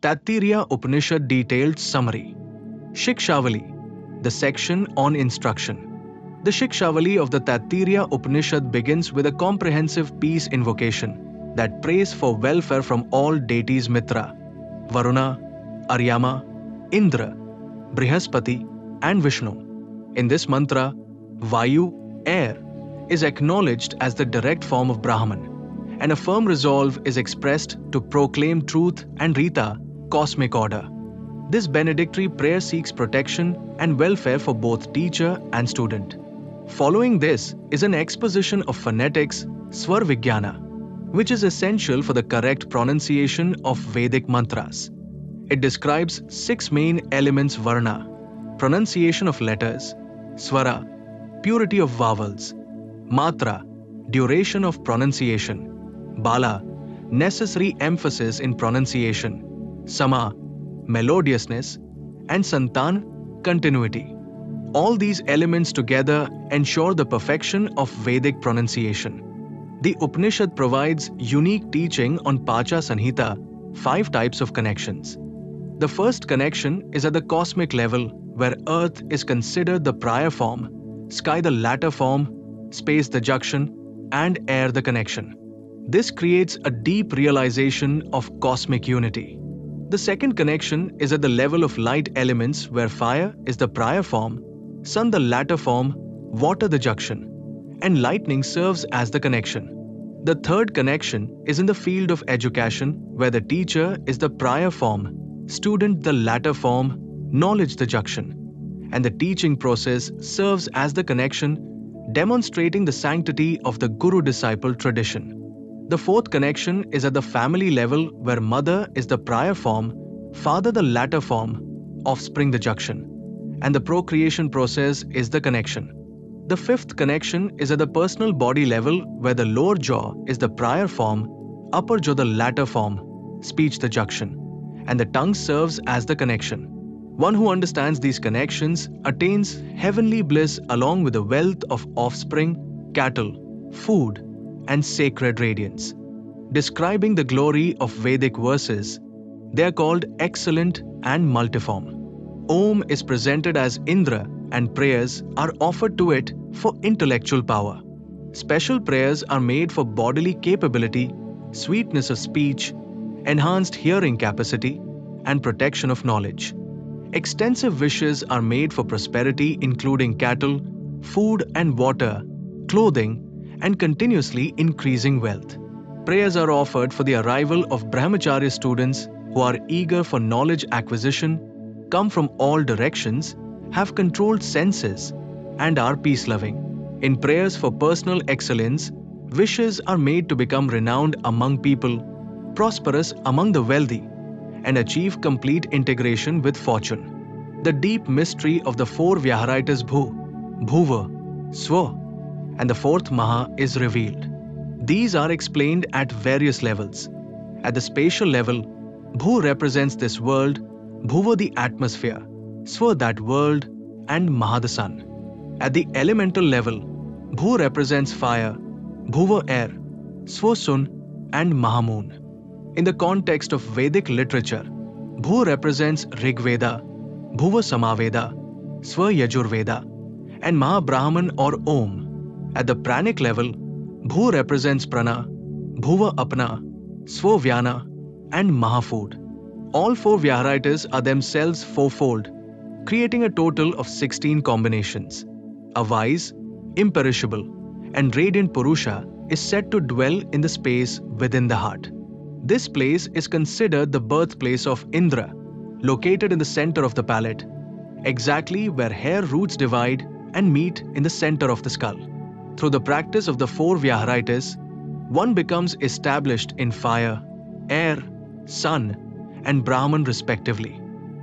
Taittiriya Upanishad Detailed Summary Shikshavali, the section on instruction. The Shikshavali of the Taittiriya Upanishad begins with a comprehensive peace invocation that prays for welfare from all deities Mitra, Varuna, Aryama, Indra, Brihaspati, and Vishnu. In this mantra, Vayu, air, is acknowledged as the direct form of Brahman, and a firm resolve is expressed to proclaim truth and Rita, cosmic order. This benedictory prayer seeks protection and welfare for both teacher and student. Following this is an exposition of phonetics, Swar Vijnana, which is essential for the correct pronunciation of Vedic mantras. It describes six main elements Varna, pronunciation of letters, Swara, purity of vowels, Matra, duration of pronunciation, Bala, necessary emphasis in pronunciation, Sama, melodiousness, and Santan, continuity. All these elements together ensure the perfection of Vedic pronunciation. The Upanishad provides unique teaching on Pacha Sanhita, five types of connections. The first connection is at the cosmic level, where Earth is considered the prior form, sky the latter form, space the junction, and air the connection. This creates a deep realization of cosmic unity. The second connection is at the level of light elements where fire is the prior form, sun the latter form, water the junction, and lightning serves as the connection. The third connection is in the field of education where the teacher is the prior form, student the latter form, knowledge the junction, and the teaching process serves as the connection demonstrating the sanctity of the guru disciple tradition. The fourth connection is at the family level where mother is the prior form, father the latter form, offspring the junction, and the procreation process is the connection. The fifth connection is at the personal body level where the lower jaw is the prior form, upper jaw the latter form, speech the junction, and the tongue serves as the connection. One who understands these connections attains heavenly bliss along with the wealth of offspring, cattle, food, and sacred radiance. Describing the glory of Vedic verses, they are called excellent and multiform. Om is presented as Indra, and prayers are offered to it for intellectual power. Special prayers are made for bodily capability, sweetness of speech, enhanced hearing capacity, and protection of knowledge. Extensive wishes are made for prosperity, including cattle, food and water, clothing, and continuously increasing wealth. Prayers are offered for the arrival of Brahmacharya students who are eager for knowledge acquisition, come from all directions, have controlled senses, and are peace loving. In prayers for personal excellence, wishes are made to become renowned among people, prosperous among the wealthy, and achieve complete integration with fortune. The deep mystery of the four Vyaharitas Bhu, Bhuva, Swa, and the fourth Maha is revealed. These are explained at various levels. At the spatial level, Bhu represents this world, Bhuva the atmosphere, Swa that world, and Maha the sun. At the elemental level, Bhu represents fire, Bhuva air, Swa sun, and Maha moon. In the context of Vedic literature, Bhu represents Rig Veda, Bhuva Samaveda, Swa Yajurveda, and Mahabrahman or Om. At the pranic level, Bhu represents Prana, Bhuva Apna, Swavyana, and Mahafood. All four Vyaharitas are themselves fourfold, creating a total of 16 combinations. A wise, imperishable, and radiant Purusha is said to dwell in the space within the heart. This place is considered the birthplace of Indra, located in the center of the palate, exactly where hair roots divide and meet in the center of the skull. Through the practice of the four Vyaharitas, one becomes established in fire, air, sun, and Brahman respectively.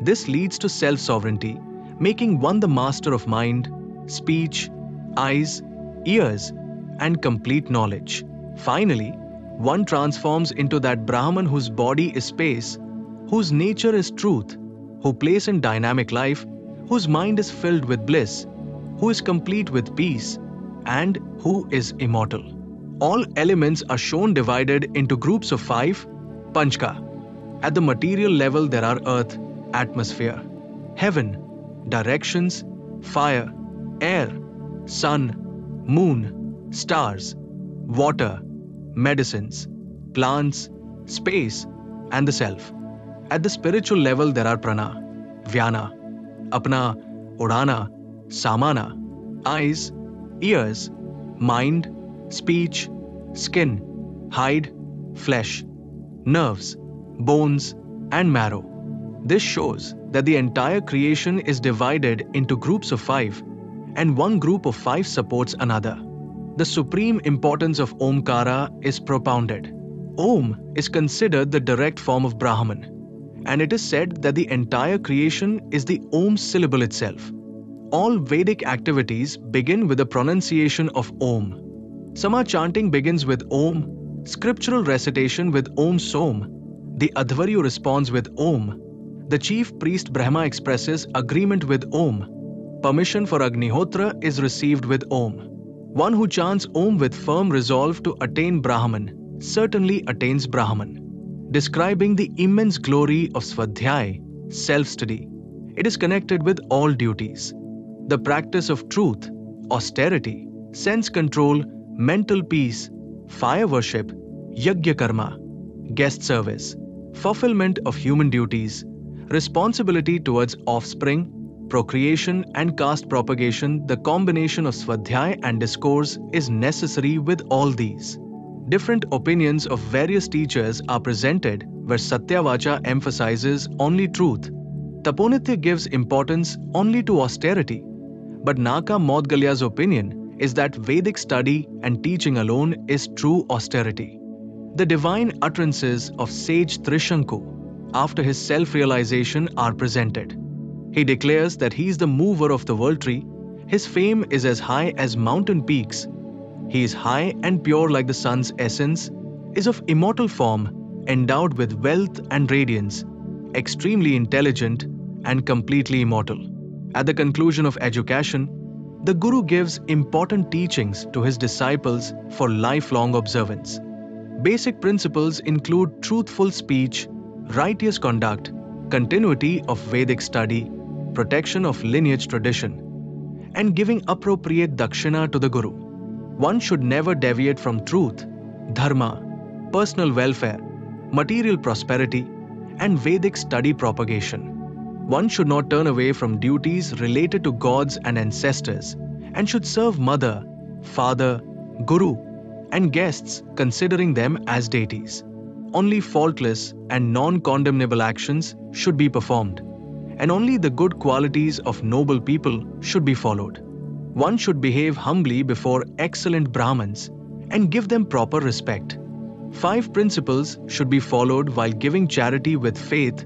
This leads to self sovereignty, making one the master of mind, speech, eyes, ears, and complete knowledge. Finally, one transforms into that Brahman whose body is space, whose nature is truth, who plays in dynamic life, whose mind is filled with bliss, who is complete with peace, and who is immortal. All elements are shown divided into groups of five Panchka. At the material level, there are earth, atmosphere, heaven, directions, fire, air, sun, moon, stars, water, medicines, plants, space, and the self. At the spiritual level, there are prana, vyana, apna, udana, samana, eyes, ears, mind, speech, skin, hide, flesh, nerves, bones, and marrow. This shows that the entire creation is divided into groups of five, and one group of five supports another. The supreme importance of Omkara is propounded. Om is considered the direct form of Brahman, and it is said that the entire creation is the Om syllable itself. All Vedic activities begin with the pronunciation of Om. Sama chanting begins with Om, scriptural recitation with Om Som, the Adhvaryu responds with Om, the chief priest Brahma expresses agreement with Om, permission for Agnihotra is received with Om. One who chants Om with firm resolve to attain Brahman certainly attains Brahman. Describing the immense glory of Swadhyay, self study, it is connected with all duties. The practice of truth, austerity, sense control, mental peace, fire worship, yajna karma, guest service, fulfillment of human duties, responsibility towards offspring, procreation, and caste propagation, the combination of swadhyay and discourse is necessary with all these. Different opinions of various teachers are presented where Satyavacha emphasizes only truth. Taponitya gives importance only to austerity, but Naka Maudgalya's opinion is that Vedic study and teaching alone is true austerity. The divine utterances of sage Trishanku after his self realization are presented. He declares that he is the mover of the world tree, his fame is as high as mountain peaks. He is high and pure like the sun's essence, is of immortal form, endowed with wealth and radiance, extremely intelligent, and completely immortal. At the conclusion of education, the Guru gives important teachings to his disciples for lifelong observance. Basic principles include truthful speech, righteous conduct, continuity of Vedic study, protection of lineage tradition, and giving appropriate dakshina to the Guru. One should never deviate from truth, dharma, personal welfare, material prosperity, and Vedic study propagation. One should not turn away from duties related to gods and ancestors and should serve mother, father, guru, and guests considering them as deities. Only faultless and non condemnable actions should be performed, and only the good qualities of noble people should be followed. One should behave humbly before excellent Brahmins and give them proper respect. Five principles should be followed while giving charity with faith,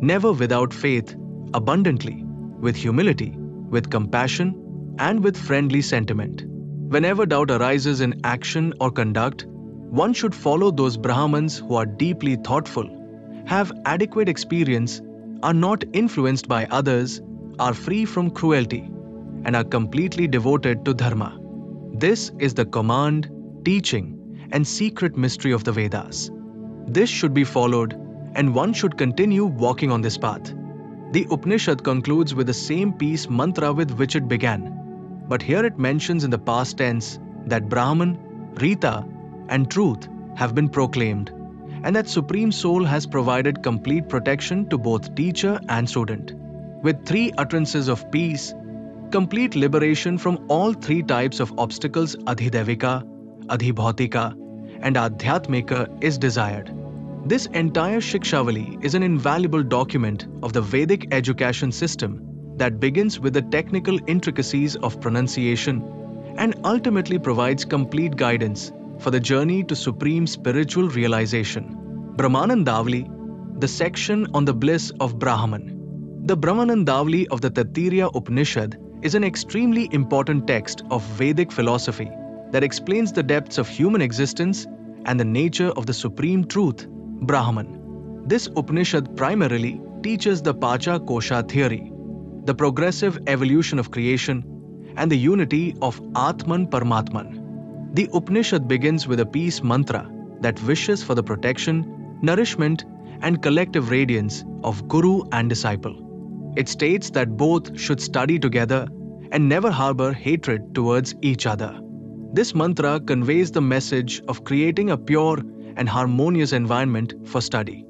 never without faith, abundantly, with humility, with compassion, and with friendly sentiment. Whenever doubt arises in action or conduct, one should follow those Brahmins who are deeply thoughtful, have adequate experience, are not influenced by others, are free from cruelty, and are completely devoted to Dharma. This is the command, teaching, and secret mystery of the Vedas. This should be followed, and one should continue walking on this path. The Upanishad concludes with the same peace mantra with which it began but here it mentions in the past tense that Brahman, Rita, and truth have been proclaimed, and that Supreme Soul has provided complete protection to both teacher and student. With three utterances of peace, complete liberation from all three types of obstacles Adhidevika, Adhibhautika, and Adhyatmika is desired. This entire Shikshavali is an invaluable document of the Vedic education system that begins with the technical intricacies of pronunciation and ultimately provides complete guidance for the journey to supreme spiritual realization. Brahmanandavali, the section on the bliss of Brahman. The Brahmanandavali of the Taittiriya Upanishad is an extremely important text of Vedic philosophy that explains the depths of human existence and the nature of the supreme truth, Brahman. This Upanishad primarily teaches the Pancha Kosha theory, the progressive evolution of creation, and the unity of Atman Paramatman. The Upanishad begins with a peace mantra that wishes for the protection, nourishment, and collective radiance of Guru and disciple. It states that both should study together and never harbor hatred towards each other. This mantra conveys the message of creating a pure and harmonious environment for study.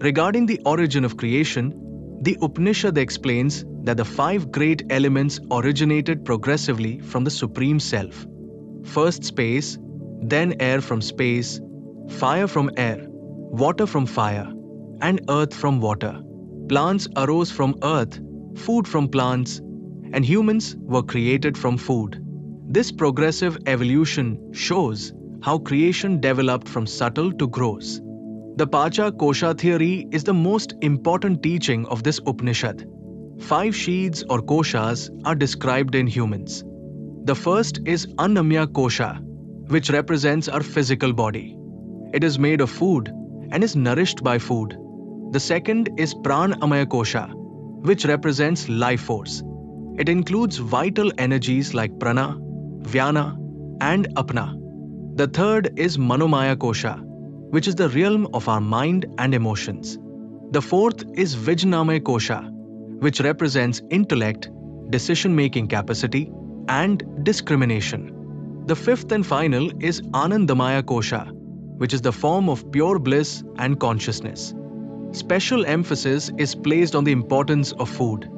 Regarding the origin of creation, the Upanishad explains that the five great elements originated progressively from the Supreme Self. First space, then air from space, fire from air, water from fire, and earth from water. Plants arose from earth, food from plants, and humans were created from food. This progressive evolution shows how creation developed from subtle to gross. The Pancha Kosha theory is the most important teaching of this Upanishad. Five sheaths or koshas are described in humans. The first is Annamaya Kosha, which represents our physical body. It is made of food and is nourished by food. The second is Pranamaya Kosha, which represents life force. It includes vital energies like prana, Vyana, and Apna. The third is Manomaya Kosha, which is the realm of our mind and emotions. The fourth is Vijnanamaya Kosha, which represents intellect, decision making capacity, and discrimination. The fifth and final is Anandamaya Kosha, which is the form of pure bliss and consciousness. Special emphasis is placed on the importance of food.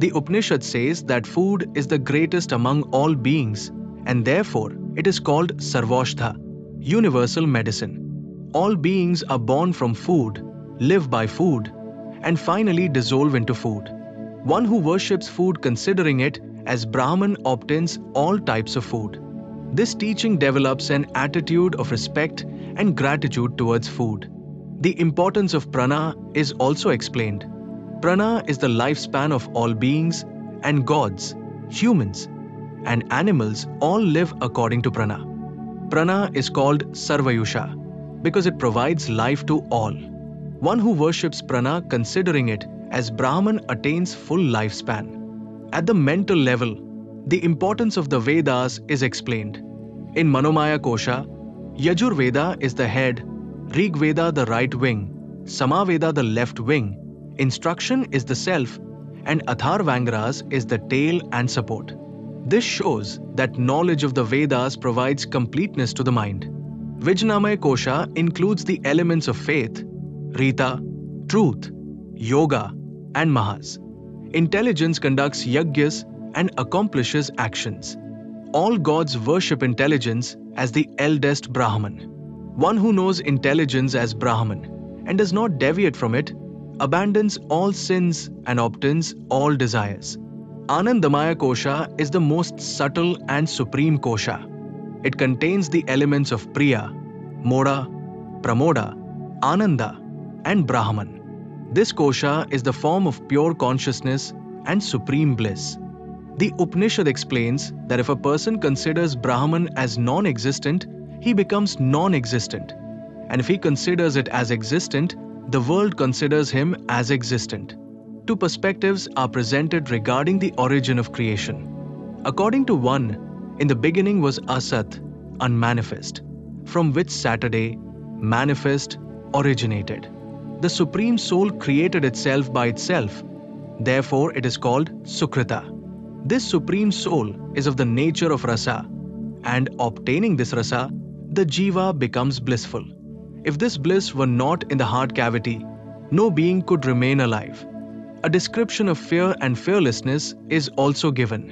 The Upanishad says that food is the greatest among all beings and therefore it is called Sarvaushadha, universal medicine. All beings are born from food, live by food, and finally dissolve into food. One who worships food considering it as Brahman obtains all types of food. This teaching develops an attitude of respect and gratitude towards food. The importance of prana is also explained. Prana is the lifespan of all beings and gods, humans, and animals all live according to prana. Prana is called Sarvayusha because it provides life to all. One who worships prana considering it as Brahman attains full lifespan. At the mental level, the importance of the Vedas is explained. In Manomaya Kosha, Yajur Veda is the head, Rig Veda the right wing, Samaveda the left wing, instruction is the self, and Atharvangiras is the tail and support. This shows that knowledge of the Vedas provides completeness to the mind. Vijnanamaya Kosha includes the elements of faith, Rita, truth, yoga, and Mahas. Intelligence conducts yagyas and accomplishes actions. All gods worship intelligence as the eldest Brahman. One who knows intelligence as Brahman and does not deviate from it abandons all sins and obtains all desires. Anandamaya Kosha is the most subtle and supreme kosha. It contains the elements of Priya, Moda, Pramoda, Ananda, and Brahman. This kosha is the form of pure consciousness and supreme bliss. The Upanishad explains that if a person considers Brahman as non existent, he becomes non existent. And if he considers it as existent, the world considers him as existent two perspectives are presented regarding the origin of creation. According to one, in the beginning was Asat, unmanifest, from which Sat, manifest, originated. The Supreme Soul created itself by itself, therefore, it is called Sukrita. This Supreme Soul is of the nature of rasa, and obtaining this rasa, the jiva becomes blissful. If this bliss were not in the heart cavity, no being could remain alive. A description of fear and fearlessness is also given.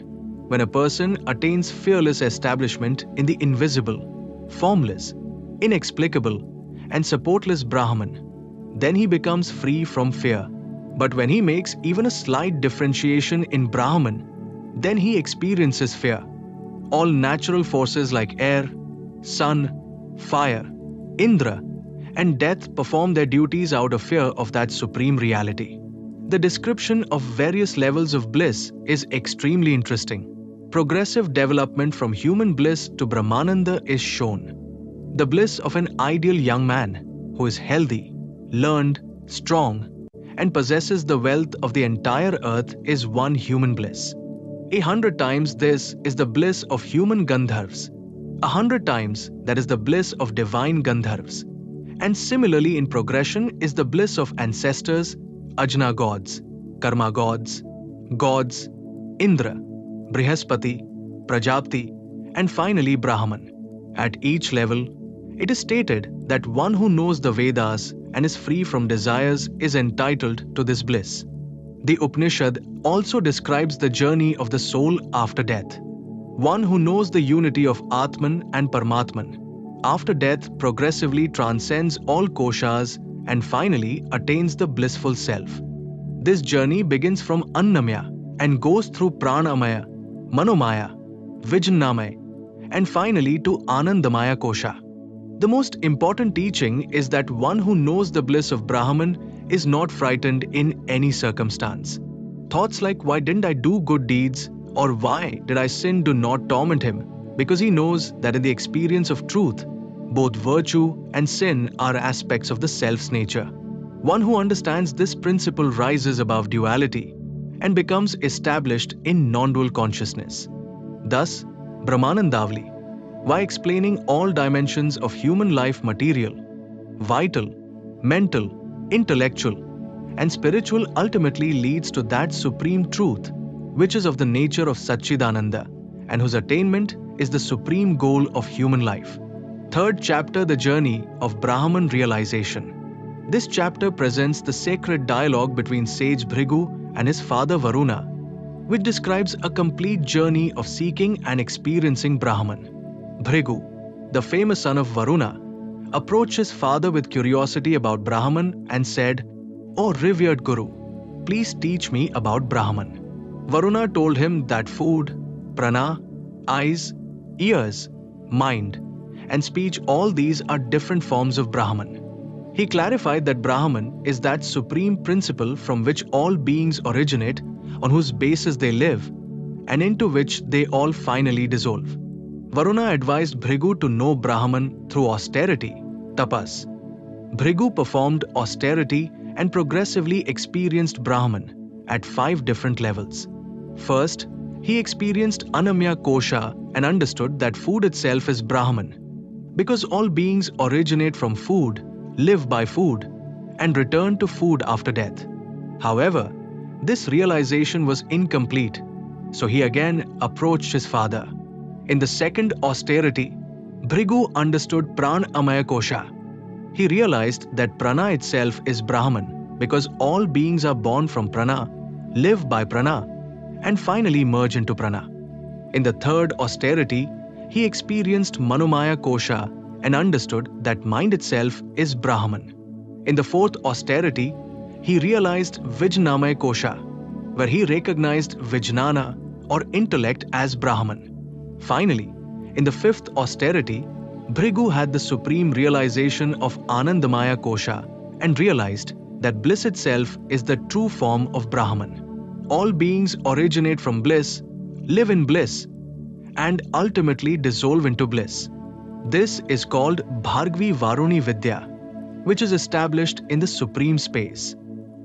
When a person attains fearless establishment in the invisible, formless, inexplicable, and supportless Brahman, then he becomes free from fear. But when he makes even a slight differentiation in Brahman, then he experiences fear. All natural forces like air, sun, fire, Indra, and death perform their duties out of fear of that supreme reality. The description of various levels of bliss is extremely interesting. Progressive development from human bliss to Brahmananda is shown. The bliss of an ideal young man who is healthy, learned, strong, and possesses the wealth of the entire earth is one human bliss. A hundred times this is the bliss of human Gandharvs. A hundred times that is the bliss of divine Gandharvs. And similarly, in progression, is the bliss of ancestors, Ajna gods, Karma gods, gods, Indra, Brihaspati, Prajapati, and finally Brahman. At each level, it is stated that one who knows the Vedas and is free from desires is entitled to this bliss. The Upanishad also describes the journey of the soul after death. One who knows the unity of Atman and Paramatman after death progressively transcends all koshas and finally attains the blissful self. This journey begins from Annamaya and goes through Pranamaya, Manomaya, Vijnanamaya, and finally to Anandamaya Kosha. The most important teaching is that one who knows the bliss of Brahman is not frightened in any circumstance. Thoughts like, Why didn't I do good deeds? or Why did I sin? do not torment him, because he knows that in the experience of truth, both virtue and sin are aspects of the self's nature. One who understands this principle rises above duality and becomes established in non dual consciousness. Thus, Brahmanandavali, while explaining all dimensions of human life material, vital, mental, intellectual, and spiritual ultimately leads to that supreme truth which is of the nature of Satchidananda and whose attainment is the supreme goal of human life. Third chapter The Journey of Brahman Realization. This chapter presents the sacred dialogue between sage Bhrigu and his father Varuna, which describes a complete journey of seeking and experiencing Brahman. Bhrigu, the famous son of Varuna, approached his father with curiosity about Brahman and said, O revered Guru, please teach me about Brahman. Varuna told him that food, prana, eyes, ears, mind, and speech all these are different forms of Brahman. He clarified that Brahman is that supreme principle from which all beings originate, on whose basis they live, and into which they all finally dissolve. Varuna advised Bhrigu to know Brahman through austerity, tapas. Bhrigu performed austerity and progressively experienced Brahman at five different levels. First, he experienced Annamaya Kosha and understood that food itself is Brahman. Because all beings originate from food, live by food, and return to food after death. However, this realization was incomplete, so he again approached his father. In the second austerity, Bhrigu understood Pranamaya Kosha. He realized that Prana itself is Brahman because all beings are born from Prana, live by Prana, and finally merge into Prana. In the third austerity, he experienced Manomaya Kosha and understood that mind itself is Brahman. In the fourth austerity, he realized Vijnanamaya Kosha, where he recognized Vijnana or intellect as Brahman. Finally, in the fifth austerity, Bhrigu had the supreme realization of Anandamaya Kosha and realized that bliss itself is the true form of Brahman. All beings originate from bliss, live in bliss, and ultimately dissolve into bliss. This is called Bhargavi Varuni Vidya, which is established in the supreme space.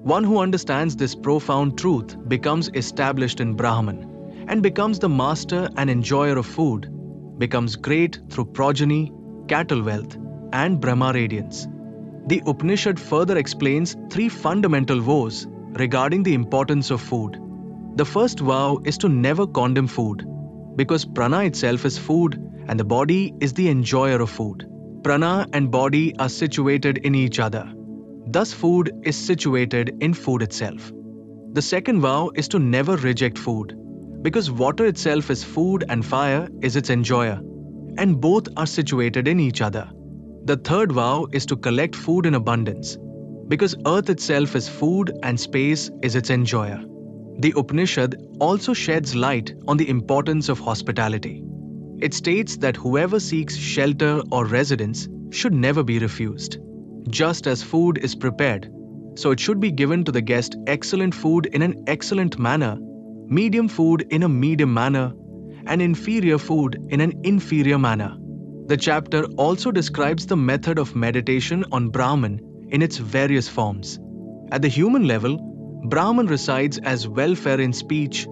One who understands this profound truth becomes established in Brahman and becomes the master and enjoyer of food, becomes great through progeny, cattle wealth, and Brahma radiance. The Upanishad further explains three fundamental vows regarding the importance of food. The first vow is to never condemn food, because prana itself is food and the body is the enjoyer of food. Prana and body are situated in each other. Thus, food is situated in food itself. The second vow is to never reject food, because water itself is food and fire is its enjoyer, and both are situated in each other. The third vow is to collect food in abundance, because earth itself is food and space is its enjoyer. The Upanishad also sheds light on the importance of hospitality. It states that whoever seeks shelter or residence should never be refused. Just as food is prepared, so it should be given to the guest excellent food in an excellent manner medium food in a medium manner, and inferior food in an inferior manner. The chapter also describes the method of meditation on Brahman in its various forms. At the human level, Brahman resides as welfare in speech,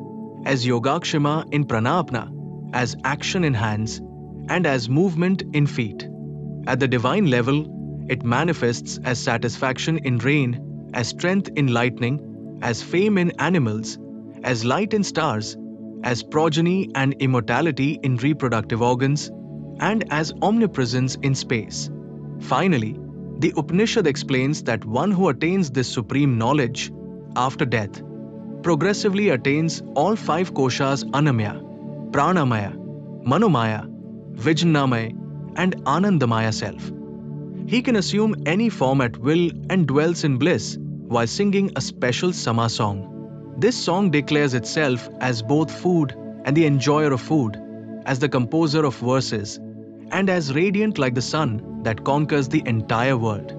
as Yogakshema in Pranapna, as action in hands, and as movement in feet. At the divine level, It manifests as satisfaction in rain, as strength in lightning, as fame in animals, as light in stars, as progeny and immortality in reproductive organs, and as omnipresence in space. Finally, the Upanishad explains that one who attains this supreme knowledge after death progressively attains all five koshas Annamaya, Pranamaya, Manomaya, Vijnanamaya, and Anandamaya self. He can assume any form at will and dwells in bliss while singing a special Sama song. This song declares itself as both food and the enjoyer of food, as the composer of verses, and as radiant like the sun that conquers the entire world.